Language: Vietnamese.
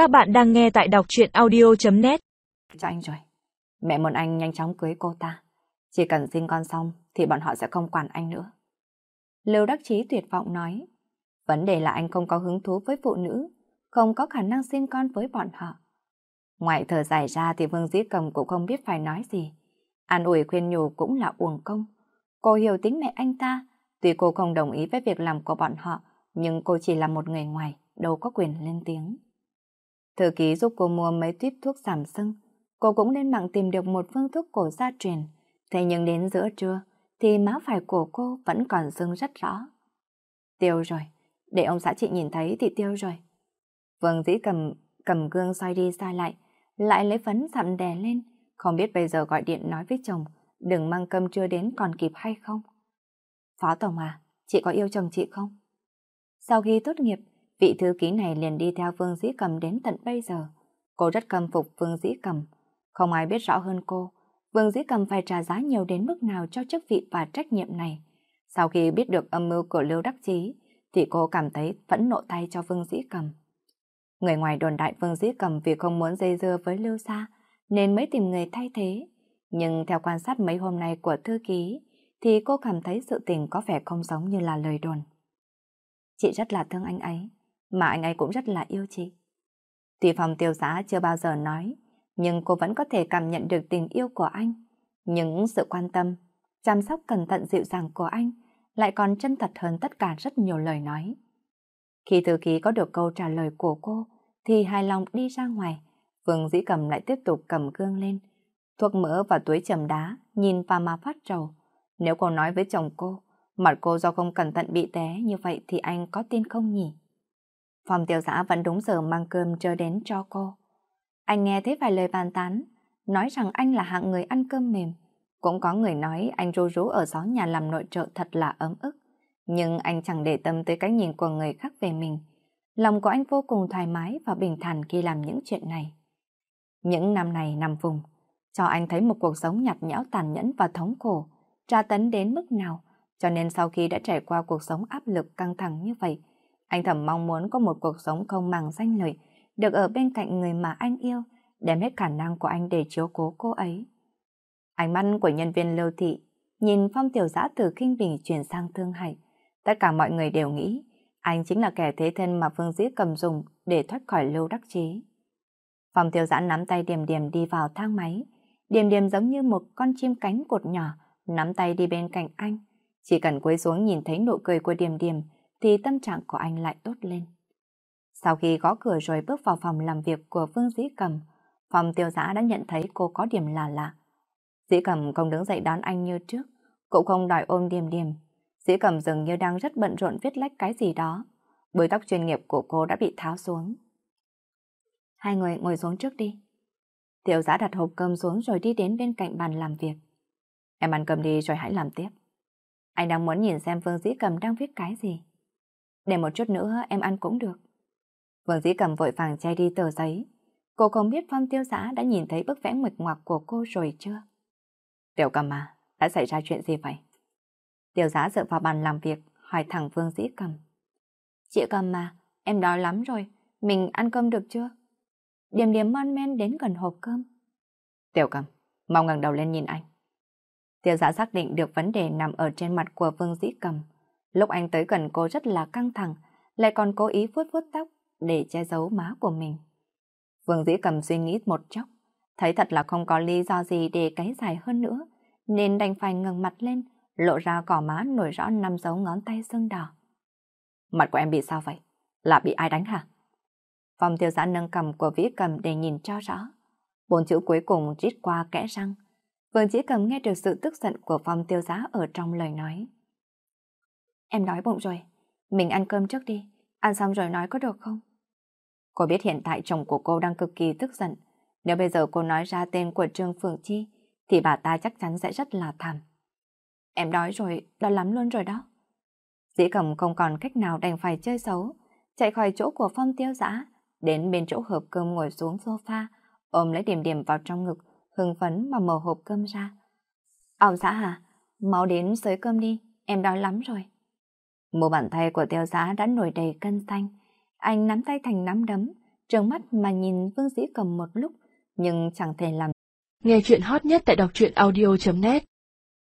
Các bạn đang nghe tại đọc chuyện audio.net Cho dạ anh rồi. Mẹ muốn anh nhanh chóng cưới cô ta. Chỉ cần sinh con xong thì bọn họ sẽ không quản anh nữa. Lưu Đắc Chí tuyệt vọng nói. Vấn đề là anh không có hứng thú với phụ nữ, không có khả năng sinh con với bọn họ. Ngoài thở dài ra thì Vương Dĩ Cầm cũng không biết phải nói gì. An ủi khuyên nhủ cũng là uổng công. Cô hiểu tính mẹ anh ta, tuy cô không đồng ý với việc làm của bọn họ, nhưng cô chỉ là một người ngoài, đâu có quyền lên tiếng. Thư ký giúp cô mua mấy tuyếp thuốc giảm sưng. Cô cũng lên mạng tìm được một phương thuốc cổ gia truyền. Thế nhưng đến giữa trưa, thì má phải của cô vẫn còn sưng rất rõ. Tiêu rồi, để ông xã chị nhìn thấy thì tiêu rồi. Vương dĩ cầm cầm gương xoay đi xoay lại, lại lấy phấn dặm đè lên, không biết bây giờ gọi điện nói với chồng, đừng mang cơm trưa đến còn kịp hay không. Phó Tổng à, chị có yêu chồng chị không? Sau khi tốt nghiệp, vị thư ký này liền đi theo Vương Dĩ Cầm đến tận bây giờ. Cô rất khâm phục Vương Dĩ Cầm. Không ai biết rõ hơn cô, Vương Dĩ Cầm phải trả giá nhiều đến mức nào cho chức vị và trách nhiệm này. Sau khi biết được âm mưu của Lưu Đắc Chí, thì cô cảm thấy phẫn nộ tay cho Vương Dĩ Cầm. Người ngoài đồn đại Vương Dĩ Cầm vì không muốn dây dưa với Lưu Sa, nên mới tìm người thay thế. Nhưng theo quan sát mấy hôm nay của thư ký, thì cô cảm thấy sự tình có vẻ không giống như là lời đồn. Chị rất là thương anh ấy, mà anh ấy cũng rất là yêu chị. Tuy phòng tiêu giá chưa bao giờ nói, nhưng cô vẫn có thể cảm nhận được tình yêu của anh. Những sự quan tâm, chăm sóc cẩn thận dịu dàng của anh lại còn chân thật hơn tất cả rất nhiều lời nói. Khi thư ký có được câu trả lời của cô, thì hài lòng đi ra ngoài. Vương dĩ cầm lại tiếp tục cầm gương lên. Thuốc mỡ và túi chầm đá, nhìn và mà phát trầu. Nếu cô nói với chồng cô, mặt cô do không cẩn thận bị té như vậy thì anh có tin không nhỉ? Phòng tiểu giã vẫn đúng giờ mang cơm chờ đến cho cô. Anh nghe thấy vài lời bàn tán, nói rằng anh là hạng người ăn cơm mềm. Cũng có người nói anh rô rú ở gió nhà làm nội trợ thật là ấm ức. Nhưng anh chẳng để tâm tới cái nhìn của người khác về mình. Lòng của anh vô cùng thoải mái và bình thản khi làm những chuyện này. Những năm này nằm vùng, cho anh thấy một cuộc sống nhạt nhẽo tàn nhẫn và thống khổ, tra tấn đến mức nào, cho nên sau khi đã trải qua cuộc sống áp lực căng thẳng như vậy, anh thầm mong muốn có một cuộc sống không màng danh lợi, được ở bên cạnh người mà anh yêu, đem hết khả năng của anh để chiếu cố cô ấy. Ánh mắt của nhân viên lưu thị, nhìn phong tiểu giã từ kinh bình chuyển sang thương hại. Tất cả mọi người đều nghĩ, anh chính là kẻ thế thân mà Phương Dĩ cầm dùng để thoát khỏi lưu đắc chế. Phong tiểu giã nắm tay Điềm Điềm đi vào thang máy. Điềm Điềm giống như một con chim cánh cột nhỏ, nắm tay đi bên cạnh anh. Chỉ cần cúi xuống nhìn thấy nụ cười của Điềm Điềm thì tâm trạng của anh lại tốt lên. Sau khi gõ cửa rồi bước vào phòng làm việc của Vương Dĩ Cầm, phòng tiêu giã đã nhận thấy cô có điểm lạ lạ. Dĩ Cầm không đứng dậy đón anh như trước, cũng không đòi ôm điềm điềm. Dĩ Cầm dường như đang rất bận rộn viết lách cái gì đó. Bới tóc chuyên nghiệp của cô đã bị tháo xuống. Hai người ngồi xuống trước đi. Tiểu giã đặt hộp cơm xuống rồi đi đến bên cạnh bàn làm việc. Em ăn cơm đi rồi hãy làm tiếp. Anh đang muốn nhìn xem Vương Dĩ Cầm đang viết cái gì. Để một chút nữa em ăn cũng được. Vương Dĩ Cầm vội vàng che đi tờ giấy. Cô không biết Phong Tiêu Giã đã nhìn thấy bức vẽ mực ngoặc của cô rồi chưa? Tiểu Cầm à, đã xảy ra chuyện gì vậy? Tiểu Giã dựa vào bàn làm việc, hỏi thẳng Vương Dĩ Cầm. Chị Cầm mà, em đói lắm rồi, mình ăn cơm được chưa? Điềm điềm mon men đến gần hộp cơm. Tiểu Cầm, mau ngẩng đầu lên nhìn anh. Tiểu Giã xác định được vấn đề nằm ở trên mặt của Vương Dĩ Cầm. Lúc anh tới gần cô rất là căng thẳng, lại còn cố ý vuốt vuốt tóc để che giấu má của mình. Vương Dĩ cầm suy nghĩ một chốc, thấy thật là không có lý do gì để cái dài hơn nữa, nên đành phải ngẩng mặt lên, lộ ra cỏ má nổi rõ năm dấu ngón tay sưng đỏ. Mặt của em bị sao vậy? Là bị ai đánh hả? Phòng tiêu giã nâng cầm của Vĩ cầm để nhìn cho rõ. Bốn chữ cuối cùng rít qua kẽ răng. Vương Dĩ cầm nghe được sự tức giận của phòng tiêu giá ở trong lời nói. Em đói bụng rồi, mình ăn cơm trước đi, ăn xong rồi nói có được không? Cô biết hiện tại chồng của cô đang cực kỳ tức giận. Nếu bây giờ cô nói ra tên của Trương Phượng Chi, thì bà ta chắc chắn sẽ rất là thảm. Em đói rồi, đói lắm luôn rồi đó. Dĩ cầm không còn cách nào đành phải chơi xấu, chạy khỏi chỗ của phong tiêu giã, đến bên chỗ hộp cơm ngồi xuống sofa, ôm lấy điểm điểm vào trong ngực, hưng phấn mà mở hộp cơm ra. Ông xã hả? Mau đến sới cơm đi, em đói lắm rồi. Một bàn tay của tiêu giá đã nổi đầy cân xanh. Anh nắm tay thành nắm đấm, trợn mắt mà nhìn Vương Dĩ Cầm một lúc, nhưng chẳng thể làm. Nghe chuyện hot nhất tại đọc truyện audio.net